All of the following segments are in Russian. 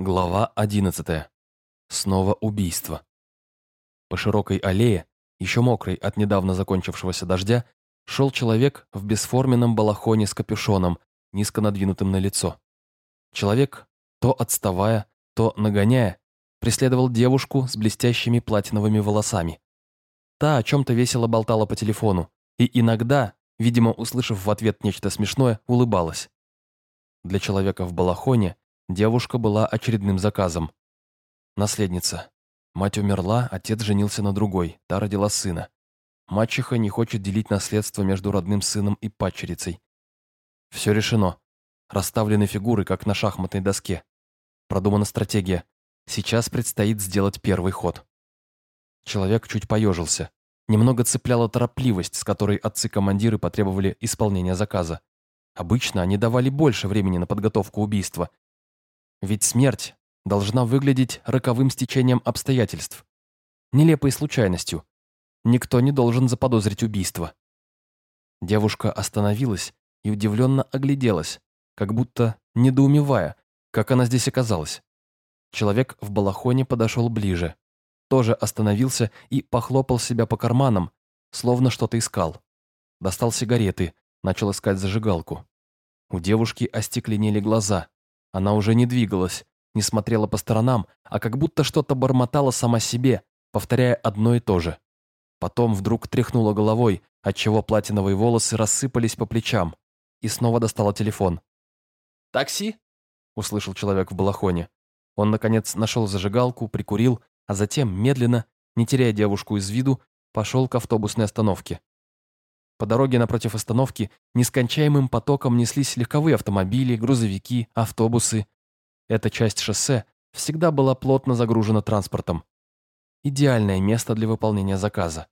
Глава 11. Снова убийство. По широкой аллее, еще мокрой от недавно закончившегося дождя, шел человек в бесформенном балахоне с капюшоном, низко надвинутым на лицо. Человек, то отставая, то нагоняя, преследовал девушку с блестящими платиновыми волосами. Та о чем-то весело болтала по телефону и иногда, видимо, услышав в ответ нечто смешное, улыбалась. Для человека в балахоне Девушка была очередным заказом. Наследница. Мать умерла, отец женился на другой, та родила сына. Мачеха не хочет делить наследство между родным сыном и падчерицей. Все решено. Расставлены фигуры, как на шахматной доске. Продумана стратегия. Сейчас предстоит сделать первый ход. Человек чуть поежился. Немного цепляла торопливость, с которой отцы-командиры потребовали исполнения заказа. Обычно они давали больше времени на подготовку убийства, ведь смерть должна выглядеть роковым стечением обстоятельств, нелепой случайностью. Никто не должен заподозрить убийство. Девушка остановилась и удивленно огляделась, как будто недоумевая, как она здесь оказалась. Человек в балахоне подошел ближе, тоже остановился и похлопал себя по карманам, словно что-то искал. Достал сигареты, начал искать зажигалку. У девушки остекленели глаза. Она уже не двигалась, не смотрела по сторонам, а как будто что-то бормотала сама себе, повторяя одно и то же. Потом вдруг тряхнула головой, отчего платиновые волосы рассыпались по плечам, и снова достала телефон. «Такси?» – услышал человек в балахоне. Он, наконец, нашел зажигалку, прикурил, а затем, медленно, не теряя девушку из виду, пошел к автобусной остановке. По дороге напротив остановки нескончаемым потоком неслись легковые автомобили, грузовики, автобусы. Эта часть шоссе всегда была плотно загружена транспортом. Идеальное место для выполнения заказа.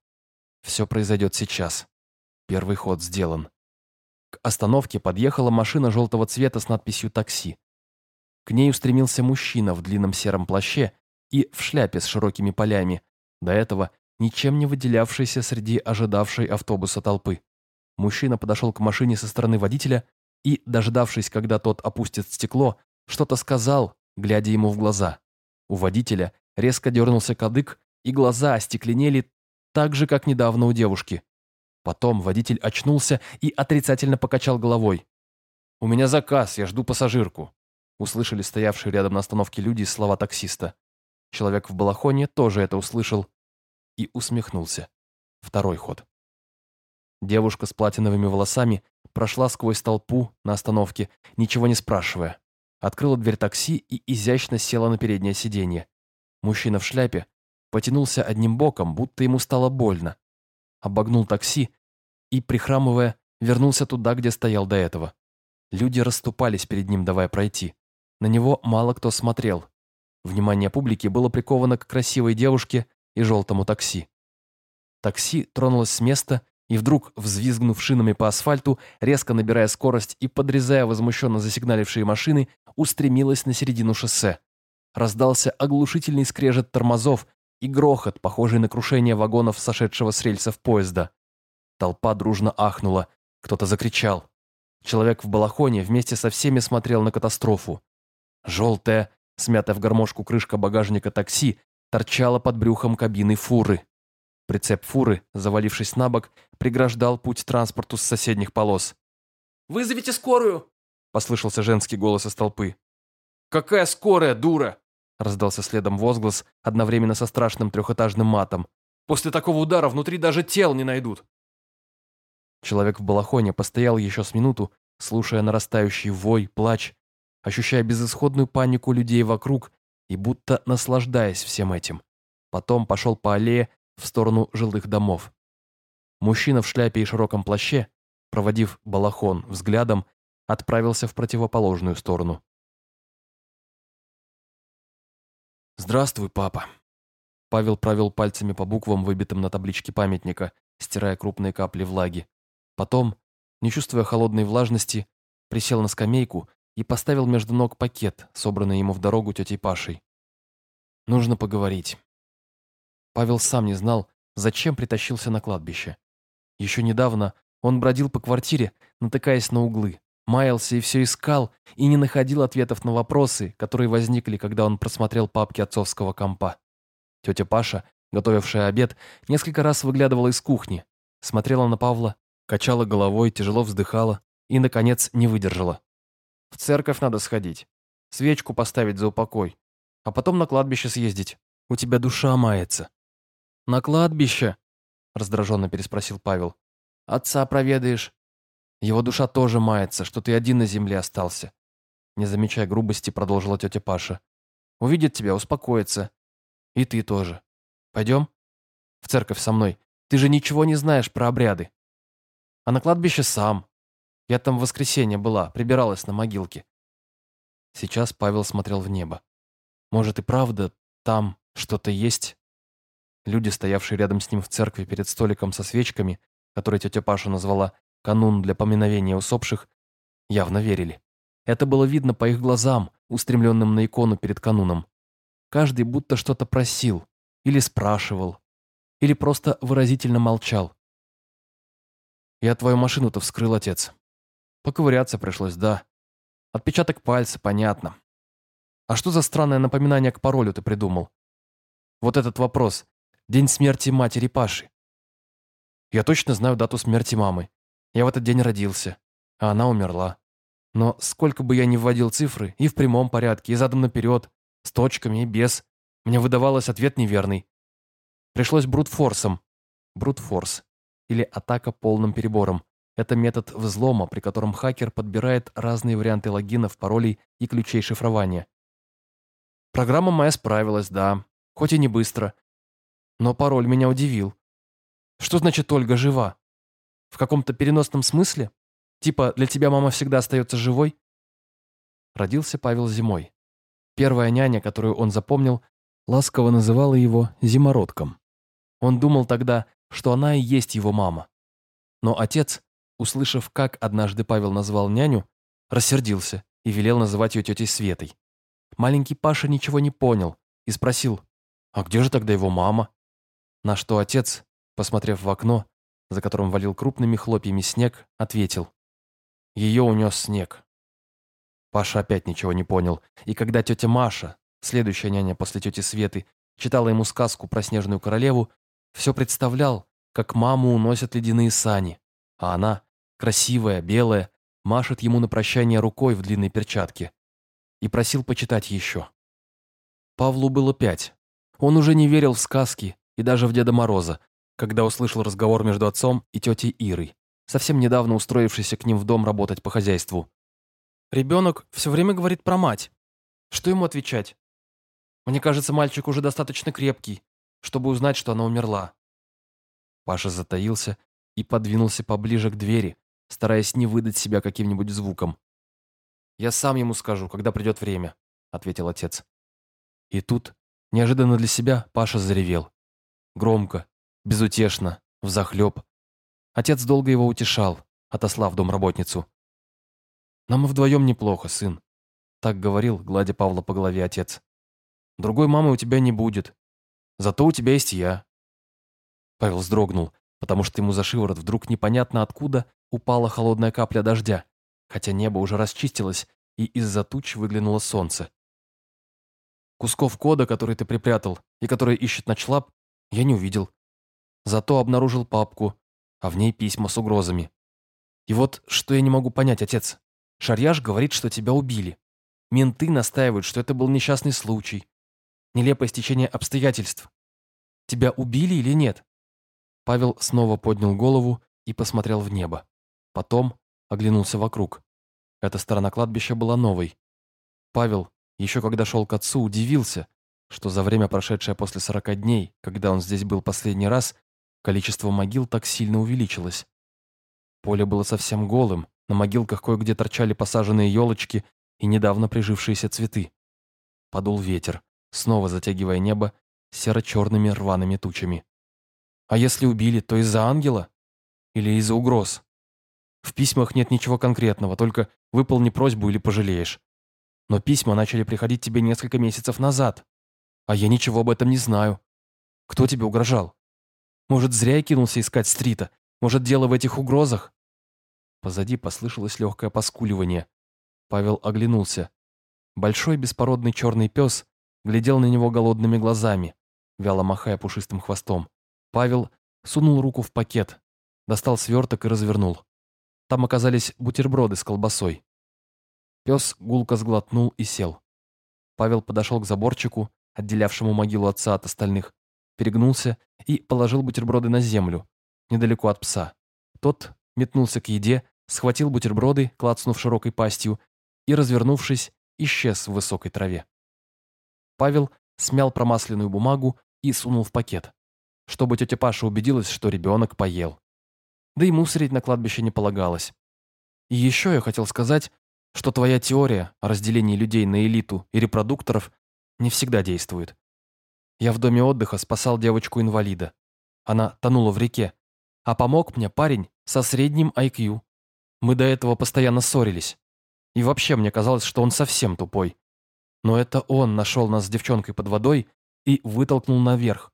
Все произойдет сейчас. Первый ход сделан. К остановке подъехала машина желтого цвета с надписью «Такси». К ней устремился мужчина в длинном сером плаще и в шляпе с широкими полями, до этого ничем не выделявшийся среди ожидавшей автобуса толпы. Мужчина подошел к машине со стороны водителя и, дождавшись, когда тот опустит стекло, что-то сказал, глядя ему в глаза. У водителя резко дернулся кадык, и глаза остекленели так же, как недавно у девушки. Потом водитель очнулся и отрицательно покачал головой. «У меня заказ, я жду пассажирку», услышали стоявшие рядом на остановке люди слова таксиста. Человек в балахоне тоже это услышал и усмехнулся. Второй ход. Девушка с платиновыми волосами прошла сквозь толпу на остановке, ничего не спрашивая. Открыла дверь такси и изящно села на переднее сиденье. Мужчина в шляпе потянулся одним боком, будто ему стало больно. Обогнул такси и, прихрамывая, вернулся туда, где стоял до этого. Люди расступались перед ним, давая пройти. На него мало кто смотрел. Внимание публики было приковано к красивой девушке и желтому такси. Такси тронулось с места и вдруг, взвизгнув шинами по асфальту, резко набирая скорость и подрезая возмущенно засигналившие машины, устремилась на середину шоссе. Раздался оглушительный скрежет тормозов и грохот, похожий на крушение вагонов сошедшего с рельсов поезда. Толпа дружно ахнула, кто-то закричал. Человек в балахоне вместе со всеми смотрел на катастрофу. Желтая, смятая в гармошку крышка багажника такси, торчала под брюхом кабины фуры. Прицеп фуры, завалившись на бок, преграждал путь транспорту с соседних полос. «Вызовите скорую!» – послышался женский голос из толпы. «Какая скорая, дура!» – раздался следом возглас, одновременно со страшным трехэтажным матом. «После такого удара внутри даже тел не найдут!» Человек в балахоне постоял еще с минуту, слушая нарастающий вой, плач, ощущая безысходную панику людей вокруг и будто наслаждаясь всем этим. Потом пошел по аллее в сторону жилых домов. Мужчина в шляпе и широком плаще, проводив балахон взглядом, отправился в противоположную сторону. «Здравствуй, папа». Павел провел пальцами по буквам, выбитым на табличке памятника, стирая крупные капли влаги. Потом, не чувствуя холодной влажности, присел на скамейку и поставил между ног пакет, собранный ему в дорогу тетей Пашей. Нужно поговорить. Павел сам не знал, зачем притащился на кладбище. Еще недавно он бродил по квартире, натыкаясь на углы, маялся и все искал, и не находил ответов на вопросы, которые возникли, когда он просмотрел папки отцовского компа. Тетя Паша, готовившая обед, несколько раз выглядывала из кухни, смотрела на Павла, качала головой, тяжело вздыхала и, наконец, не выдержала. «В церковь надо сходить, свечку поставить за упокой, а потом на кладбище съездить. У тебя душа мается». «На кладбище?» – раздраженно переспросил Павел. «Отца проведаешь. Его душа тоже мается, что ты один на земле остался». Не замечая грубости, продолжила тетя Паша. «Увидит тебя, успокоится. И ты тоже. Пойдем? В церковь со мной. Ты же ничего не знаешь про обряды. А на кладбище сам. Я там в воскресенье была, прибиралась на могилке». Сейчас Павел смотрел в небо. Может и правда, там что-то есть? Люди, стоявшие рядом с ним в церкви перед столиком со свечками, который тетя Паша назвала «канун для поминовения усопших», явно верили. Это было видно по их глазам, устремленным на икону перед кануном. Каждый будто что-то просил, или спрашивал, или просто выразительно молчал. «Я твою машину-то вскрыл, отец. Поковыряться пришлось, да. Отпечаток пальца, понятно. А что за странное напоминание к паролю ты придумал? Вот этот вопрос. День смерти матери Паши. Я точно знаю дату смерти мамы. Я в этот день родился, а она умерла. Но сколько бы я ни вводил цифры, и в прямом порядке, и задом наперед, с точками и без, мне выдавалось ответ неверный. Пришлось брутфорсом. Брутфорс. Или атака полным перебором. Это метод взлома, при котором хакер подбирает разные варианты логинов, паролей и ключей шифрования. Программа моя справилась, да, хоть и не быстро. Но пароль меня удивил. Что значит Ольга жива? В каком-то переносном смысле? Типа, для тебя мама всегда остается живой? Родился Павел зимой. Первая няня, которую он запомнил, ласково называла его зимородком. Он думал тогда, что она и есть его мама. Но отец, услышав, как однажды Павел назвал няню, рассердился и велел называть ее тетей Светой. Маленький Паша ничего не понял и спросил, «А где же тогда его мама?» На что отец, посмотрев в окно, за которым валил крупными хлопьями снег, ответил. Ее унес снег. Паша опять ничего не понял, и когда тетя Маша, следующая няня после тети Светы, читала ему сказку про снежную королеву, все представлял, как маму уносят ледяные сани, а она, красивая, белая, машет ему на прощание рукой в длинной перчатке и просил почитать еще. Павлу было пять, он уже не верил в сказки и даже в Деда Мороза, когда услышал разговор между отцом и тетей Ирой, совсем недавно устроившейся к ним в дом работать по хозяйству. Ребенок все время говорит про мать. Что ему отвечать? Мне кажется, мальчик уже достаточно крепкий, чтобы узнать, что она умерла. Паша затаился и подвинулся поближе к двери, стараясь не выдать себя каким-нибудь звуком. «Я сам ему скажу, когда придет время», — ответил отец. И тут Неожиданно для себя Паша заревел. Громко, безутешно, взахлеб. Отец долго его утешал, отослав домработницу. «Нам и вдвоем неплохо, сын», — так говорил, гладя Павла по голове отец. «Другой мамы у тебя не будет. Зато у тебя есть я». Павел вздрогнул, потому что ему за шиворот вдруг непонятно откуда упала холодная капля дождя, хотя небо уже расчистилось, и из-за туч выглянуло солнце. Кусков кода, который ты припрятал и который ищет ночлаб, я не увидел. Зато обнаружил папку, а в ней письма с угрозами. И вот что я не могу понять, отец. Шарьяж говорит, что тебя убили. Менты настаивают, что это был несчастный случай. Нелепое стечение обстоятельств. Тебя убили или нет? Павел снова поднял голову и посмотрел в небо. Потом оглянулся вокруг. Эта сторона кладбища была новой. Павел, еще когда шел к отцу, удивился, что за время, прошедшее после сорока дней, когда он здесь был последний раз, количество могил так сильно увеличилось. Поле было совсем голым, на могилках кое-где торчали посаженные елочки и недавно прижившиеся цветы. Подул ветер, снова затягивая небо серо-черными рваными тучами. А если убили, то из-за ангела? Или из-за угроз? В письмах нет ничего конкретного, только выполни просьбу или пожалеешь. Но письма начали приходить тебе несколько месяцев назад. А я ничего об этом не знаю. Кто тебе угрожал? Может, зря я кинулся искать Стрита? Может, дело в этих угрозах?» Позади послышалось легкое поскуливание. Павел оглянулся. Большой беспородный черный пес глядел на него голодными глазами, вяло махая пушистым хвостом. Павел сунул руку в пакет, достал сверток и развернул. Там оказались бутерброды с колбасой. Пес гулко сглотнул и сел. Павел подошел к заборчику, отделявшему могилу отца от остальных, перегнулся и положил бутерброды на землю, недалеко от пса. Тот метнулся к еде, схватил бутерброды, клацнув широкой пастью, и, развернувшись, исчез в высокой траве. Павел смял промасленную бумагу и сунул в пакет, чтобы тетя Паша убедилась, что ребенок поел. Да и мусорить на кладбище не полагалось. И еще я хотел сказать, что твоя теория о разделении людей на элиту и репродукторов не всегда действует. Я в доме отдыха спасал девочку-инвалида. Она тонула в реке, а помог мне парень со средним IQ. Мы до этого постоянно ссорились. И вообще мне казалось, что он совсем тупой. Но это он нашел нас с девчонкой под водой и вытолкнул наверх.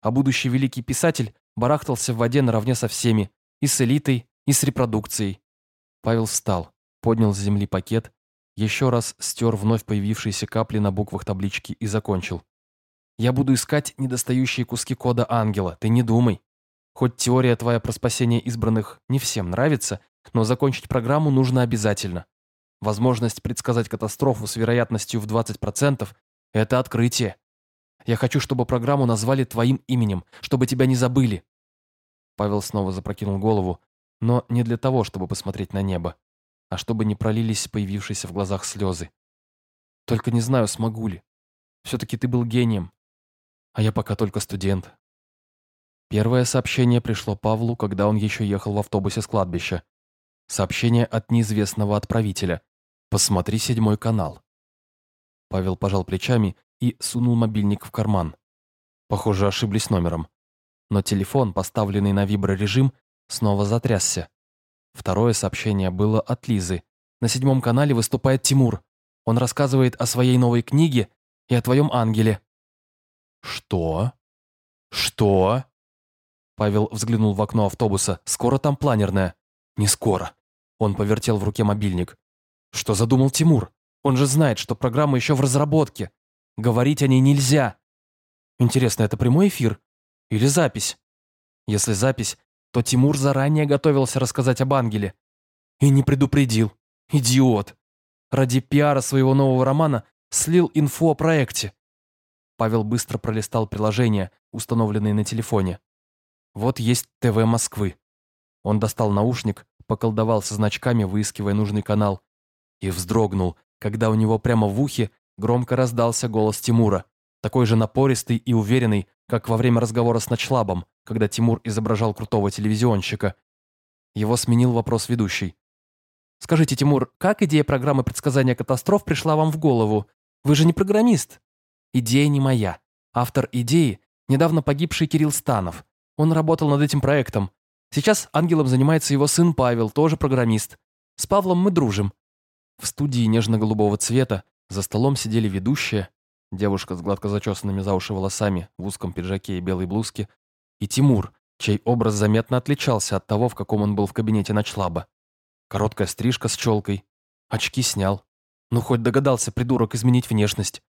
А будущий великий писатель барахтался в воде наравне со всеми, и с элитой, и с репродукцией. Павел встал, поднял с земли пакет, еще раз стер вновь появившиеся капли на буквах таблички и закончил. «Я буду искать недостающие куски кода ангела, ты не думай. Хоть теория твоя про спасение избранных не всем нравится, но закончить программу нужно обязательно. Возможность предсказать катастрофу с вероятностью в 20% – это открытие. Я хочу, чтобы программу назвали твоим именем, чтобы тебя не забыли». Павел снова запрокинул голову, но не для того, чтобы посмотреть на небо, а чтобы не пролились появившиеся в глазах слезы. «Только не знаю, смогу ли. Все-таки ты был гением, а я пока только студент». Первое сообщение пришло Павлу, когда он еще ехал в автобусе с кладбища. Сообщение от неизвестного отправителя. Посмотри седьмой канал. Павел пожал плечами и сунул мобильник в карман. Похоже, ошиблись номером. Но телефон, поставленный на виброрежим, снова затрясся. Второе сообщение было от Лизы. На седьмом канале выступает Тимур. Он рассказывает о своей новой книге и о твоем ангеле. Что? Что? Павел взглянул в окно автобуса. Скоро там планерная. Не скоро. Он повертел в руке мобильник. Что задумал Тимур? Он же знает, что программа еще в разработке. Говорить о ней нельзя. Интересно, это прямой эфир? Или запись? Если запись, то Тимур заранее готовился рассказать об ангеле. И не предупредил. Идиот. Ради пиара своего нового романа слил инфу о проекте. Павел быстро пролистал приложения, установленные на телефоне. Вот есть ТВ Москвы. Он достал наушник, поколдовал со значками, выискивая нужный канал, и вздрогнул, когда у него прямо в ухе громко раздался голос Тимура, такой же напористый и уверенный, как во время разговора с Ночлабом, когда Тимур изображал крутого телевизионщика. Его сменил вопрос ведущий. «Скажите, Тимур, как идея программы предсказания катастроф пришла вам в голову? Вы же не программист». «Идея не моя. Автор идеи – недавно погибший Кирилл Станов. Он работал над этим проектом. Сейчас ангелом занимается его сын Павел, тоже программист. С Павлом мы дружим. В студии нежно-голубого цвета за столом сидели ведущая, девушка с гладко зачесанными за уши волосами, в узком пиджаке и белой блузке, и Тимур, чей образ заметно отличался от того, в каком он был в кабинете ночлаба. Короткая стрижка с челкой, очки снял. Ну, хоть догадался придурок изменить внешность.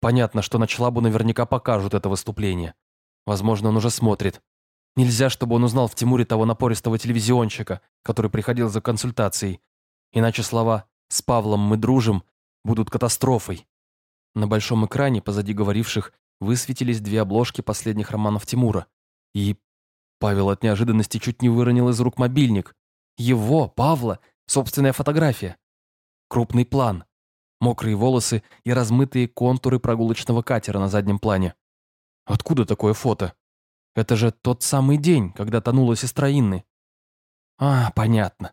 Понятно, что ночлабу наверняка покажут это выступление. Возможно, он уже смотрит. Нельзя, чтобы он узнал в Тимуре того напористого телевизионщика, который приходил за консультацией. Иначе слова с Павлом мы дружим, будут катастрофой. На большом экране позади говоривших высветились две обложки последних романов Тимура. И Павел от неожиданности чуть не выронил из рук мобильник. Его, Павла, собственная фотография. Крупный план. Мокрые волосы и размытые контуры прогулочного катера на заднем плане. Откуда такое фото? Это же тот самый день, когда тонула сестра Инны. А, понятно.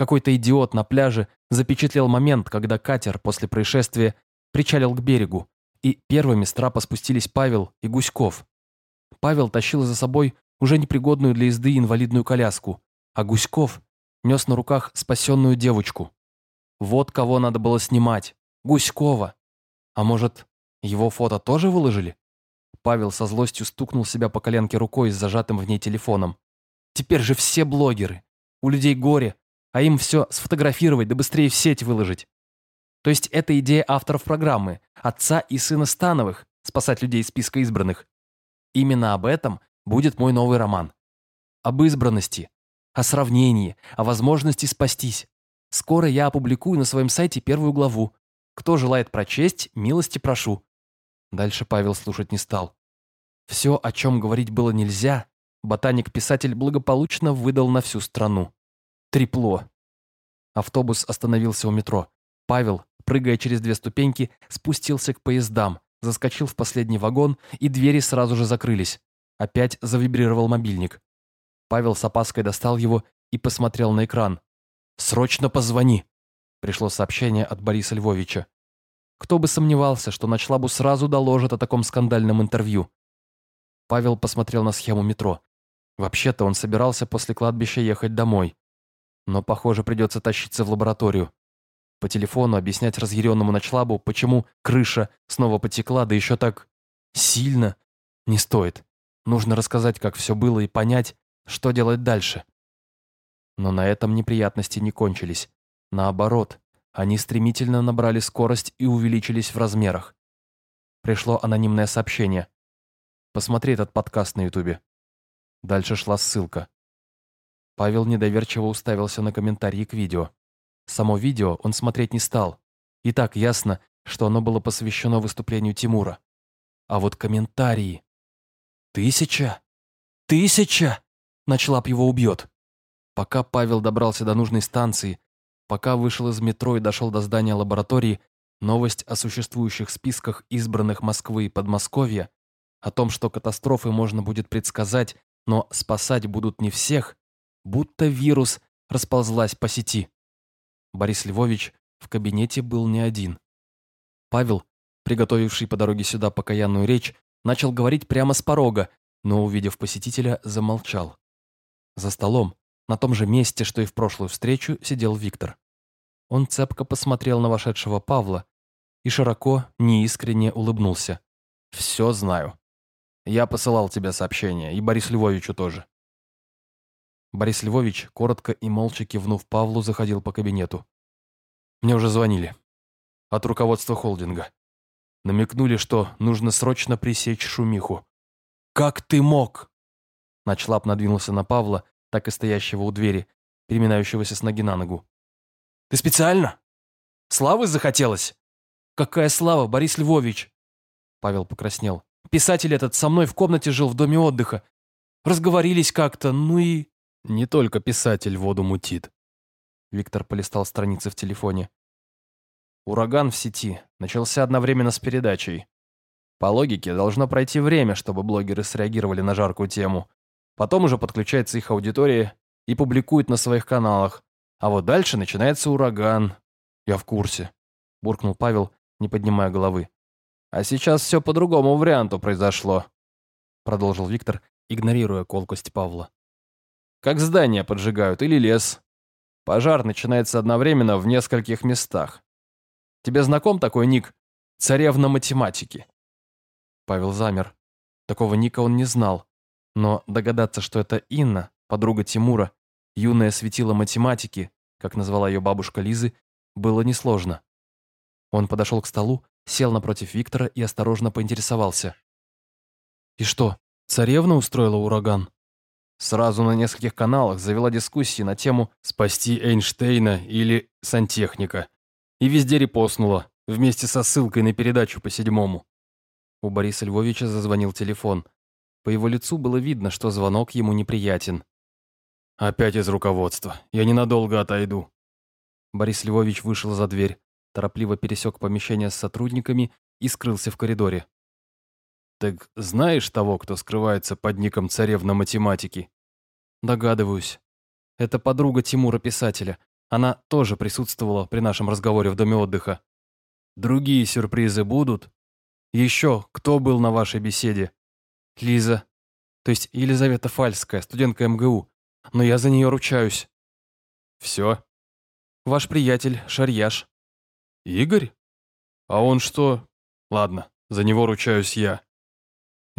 Какой-то идиот на пляже запечатлел момент, когда катер после происшествия причалил к берегу, и первыми с трапа спустились Павел и Гуськов. Павел тащил за собой уже непригодную для езды инвалидную коляску, а Гуськов нес на руках спасенную девочку. Вот кого надо было снимать. Гуськова. А может, его фото тоже выложили? Павел со злостью стукнул себя по коленке рукой с зажатым в ней телефоном. Теперь же все блогеры. У людей горе, а им все сфотографировать да быстрее в сеть выложить. То есть это идея авторов программы, отца и сына Становых, спасать людей из списка избранных. Именно об этом будет мой новый роман. Об избранности, о сравнении, о возможности спастись. Скоро я опубликую на своем сайте первую главу. Кто желает прочесть, милости прошу. Дальше Павел слушать не стал. Все, о чем говорить было нельзя, ботаник-писатель благополучно выдал на всю страну. Трепло. Автобус остановился у метро. Павел, прыгая через две ступеньки, спустился к поездам, заскочил в последний вагон, и двери сразу же закрылись. Опять завибрировал мобильник. Павел с опаской достал его и посмотрел на экран. «Срочно позвони!» Пришло сообщение от Бориса Львовича. Кто бы сомневался, что Ночлабу сразу доложат о таком скандальном интервью. Павел посмотрел на схему метро. Вообще-то он собирался после кладбища ехать домой. Но, похоже, придется тащиться в лабораторию. По телефону объяснять разъяренному Ночлабу, почему крыша снова потекла, да еще так сильно, не стоит. Нужно рассказать, как все было, и понять, что делать дальше. Но на этом неприятности не кончились. Наоборот, они стремительно набрали скорость и увеличились в размерах. Пришло анонимное сообщение. Посмотри этот подкаст на ютубе. Дальше шла ссылка. Павел недоверчиво уставился на комментарии к видео. Само видео он смотреть не стал. И так ясно, что оно было посвящено выступлению Тимура. А вот комментарии... Тысяча? Тысяча! Началап его убьет. Пока Павел добрался до нужной станции, Пока вышел из метро и дошел до здания лаборатории, новость о существующих списках избранных Москвы и Подмосковья, о том, что катастрофы можно будет предсказать, но спасать будут не всех, будто вирус расползлась по сети. Борис Львович в кабинете был не один. Павел, приготовивший по дороге сюда покаянную речь, начал говорить прямо с порога, но, увидев посетителя, замолчал. За столом, на том же месте, что и в прошлую встречу, сидел Виктор. Он цепко посмотрел на вошедшего Павла и широко, неискренне улыбнулся. «Все знаю. Я посылал тебе сообщение, и Борис Львовичу тоже». Борис Львович, коротко и молча кивнув Павлу, заходил по кабинету. «Мне уже звонили. От руководства холдинга. Намекнули, что нужно срочно пресечь шумиху. «Как ты мог?» Начлап надвинулся на Павла, так и стоящего у двери, переминающегося с ноги на ногу. «Ты специально? Славы захотелось?» «Какая слава, Борис Львович?» Павел покраснел. «Писатель этот со мной в комнате жил в доме отдыха. Разговорились как-то, ну и...» «Не только писатель воду мутит». Виктор полистал страницы в телефоне. Ураган в сети начался одновременно с передачей. По логике, должно пройти время, чтобы блогеры среагировали на жаркую тему. Потом уже подключается их аудитория и публикует на своих каналах. А вот дальше начинается ураган. Я в курсе, буркнул Павел, не поднимая головы. А сейчас все по другому варианту произошло, продолжил Виктор, игнорируя колкость Павла. Как здания поджигают или лес. Пожар начинается одновременно в нескольких местах. Тебе знаком такой ник «Царевна математики»?» Павел замер. Такого ника он не знал. Но догадаться, что это Инна, подруга Тимура, юная светила математики, как назвала ее бабушка Лизы, было несложно. Он подошел к столу, сел напротив Виктора и осторожно поинтересовался. «И что, царевна устроила ураган?» Сразу на нескольких каналах завела дискуссии на тему «Спасти Эйнштейна» или «Сантехника». И везде репостнула, вместе со ссылкой на передачу по седьмому. У Бориса Львовича зазвонил телефон. По его лицу было видно, что звонок ему неприятен. «Опять из руководства. Я ненадолго отойду». Борис Львович вышел за дверь, торопливо пересек помещение с сотрудниками и скрылся в коридоре. «Так знаешь того, кто скрывается под ником царевна математики?» «Догадываюсь. Это подруга Тимура-писателя. Она тоже присутствовала при нашем разговоре в доме отдыха. Другие сюрпризы будут? Еще кто был на вашей беседе?» Лиза. То есть Елизавета Фальская, студентка МГУ. Но я за нее ручаюсь. Все? Ваш приятель, Шарьяш. Игорь? А он что? Ладно, за него ручаюсь я.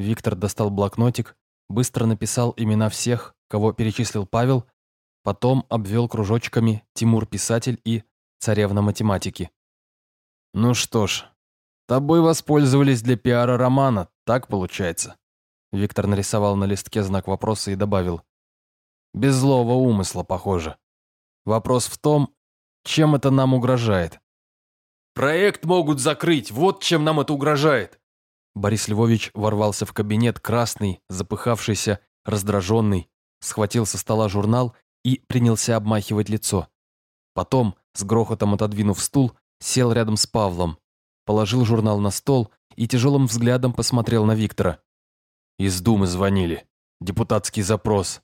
Виктор достал блокнотик, быстро написал имена всех, кого перечислил Павел, Потом обвел кружочками Тимур писатель и царевна математики. Ну что ж, тобой воспользовались для пиара романа, так получается. Виктор нарисовал на листке знак вопроса и добавил. Без злого умысла, похоже. Вопрос в том, чем это нам угрожает. Проект могут закрыть, вот чем нам это угрожает. Борис Львович ворвался в кабинет, красный, запыхавшийся, раздраженный, схватил со стола журнал и принялся обмахивать лицо. Потом, с грохотом отодвинув стул, сел рядом с Павлом, положил журнал на стол и тяжелым взглядом посмотрел на Виктора. «Из Думы звонили. Депутатский запрос.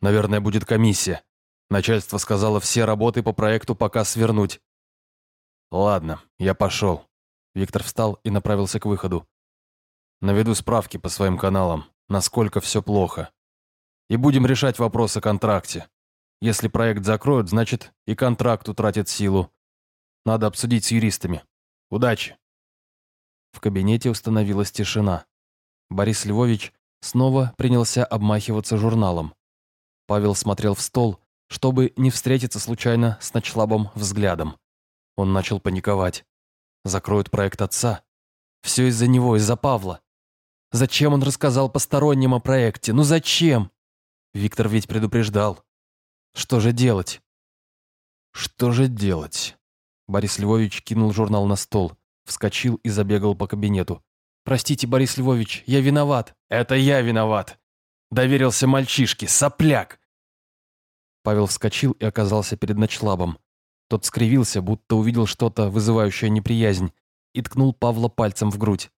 Наверное, будет комиссия. Начальство сказало все работы по проекту пока свернуть. Ладно, я пошел». Виктор встал и направился к выходу. Наведу справки по своим каналам, насколько все плохо. И будем решать вопрос о контракте. Если проект закроют, значит и контракт утратит силу. Надо обсудить с юристами. Удачи!» В кабинете установилась тишина. Борис Львович снова принялся обмахиваться журналом. Павел смотрел в стол, чтобы не встретиться случайно с ночлабом взглядом. Он начал паниковать. Закроют проект отца. Все из-за него, из-за Павла. Зачем он рассказал посторонним о проекте? Ну зачем? Виктор ведь предупреждал. Что же делать? Что же делать? Борис Львович кинул журнал на стол, вскочил и забегал по кабинету. «Простите, Борис Львович, я виноват». «Это я виноват!» Доверился мальчишке, сопляк!» Павел вскочил и оказался перед ночлабом. Тот скривился, будто увидел что-то, вызывающее неприязнь, и ткнул Павла пальцем в грудь.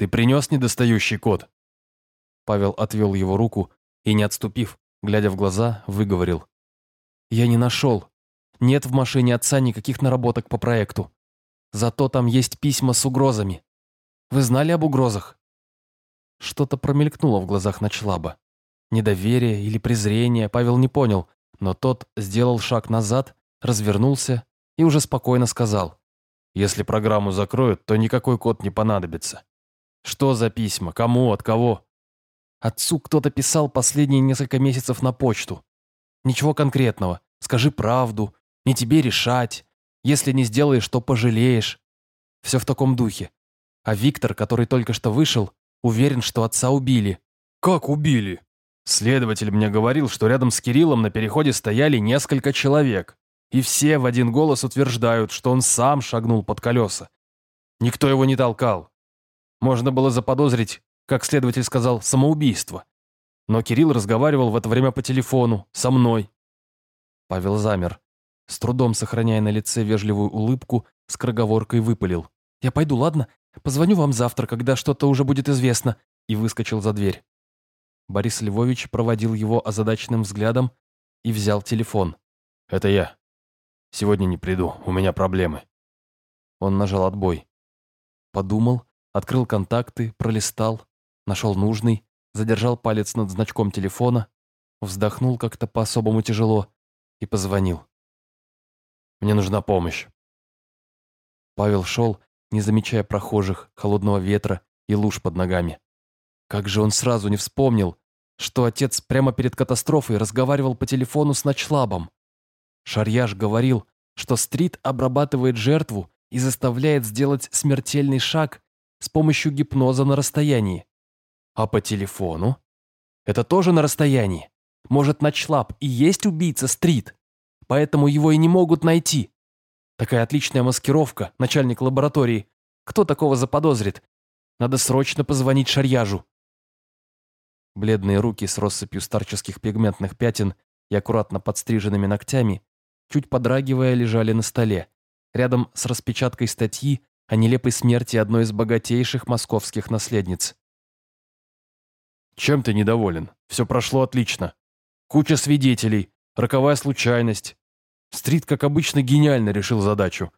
«Ты принес недостающий код?» Павел отвел его руку и, не отступив, глядя в глаза, выговорил. «Я не нашел. Нет в машине отца никаких наработок по проекту. Зато там есть письма с угрозами. Вы знали об угрозах?» Что-то промелькнуло в глазах Ночлаба. Недоверие или презрение Павел не понял, но тот сделал шаг назад, развернулся и уже спокойно сказал. «Если программу закроют, то никакой код не понадобится. Что за письма? Кому? От кого? Отцу кто-то писал последние несколько месяцев на почту. Ничего конкретного. Скажи правду. Не тебе решать. Если не сделаешь, то пожалеешь. Все в таком духе. А Виктор, который только что вышел, уверен, что отца убили. Как убили? Следователь мне говорил, что рядом с Кириллом на переходе стояли несколько человек. И все в один голос утверждают, что он сам шагнул под колеса. Никто его не толкал. Можно было заподозрить как следователь сказал, самоубийство. Но Кирилл разговаривал в это время по телефону, со мной. Павел замер. С трудом сохраняя на лице вежливую улыбку, с кроговоркой выпалил. «Я пойду, ладно? Позвоню вам завтра, когда что-то уже будет известно», и выскочил за дверь. Борис Львович проводил его озадаченным взглядом и взял телефон. «Это я. Сегодня не приду, у меня проблемы». Он нажал отбой. Подумал, открыл контакты, пролистал, нашел нужный, задержал палец над значком телефона, вздохнул как-то по-особому тяжело и позвонил. «Мне нужна помощь». Павел шел, не замечая прохожих, холодного ветра и луж под ногами. Как же он сразу не вспомнил, что отец прямо перед катастрофой разговаривал по телефону с ночлабом. Шарьяж говорил, что Стрит обрабатывает жертву и заставляет сделать смертельный шаг с помощью гипноза на расстоянии. А по телефону? Это тоже на расстоянии. Может, Ночлаб и есть убийца Стрит, поэтому его и не могут найти. Такая отличная маскировка, начальник лаборатории. Кто такого заподозрит? Надо срочно позвонить Шарьяжу. Бледные руки с россыпью старческих пигментных пятен и аккуратно подстриженными ногтями, чуть подрагивая, лежали на столе, рядом с распечаткой статьи о нелепой смерти одной из богатейших московских наследниц. Чем ты недоволен? Все прошло отлично. Куча свидетелей, роковая случайность. Стрит, как обычно, гениально решил задачу.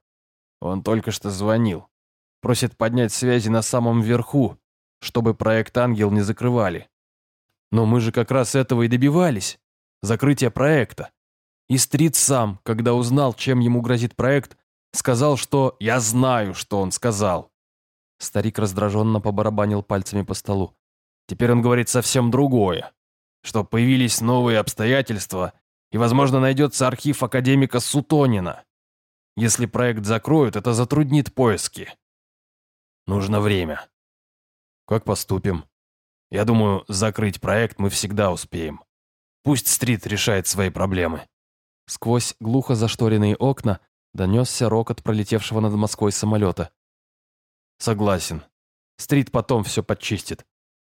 Он только что звонил. Просит поднять связи на самом верху, чтобы проект «Ангел» не закрывали. Но мы же как раз этого и добивались. Закрытие проекта. И Стрит сам, когда узнал, чем ему грозит проект, сказал, что «я знаю, что он сказал». Старик раздраженно побарабанил пальцами по столу. Теперь он говорит совсем другое. Что появились новые обстоятельства, И, возможно, найдется архив академика Сутонина. Если проект закроют, это затруднит поиски. Нужно время. Как поступим? Я думаю, закрыть проект мы всегда успеем. Пусть Стрит решает свои проблемы. Сквозь глухо зашторенные окна донесся рокот пролетевшего над Москвой самолета. Согласен. Стрит потом все подчистит.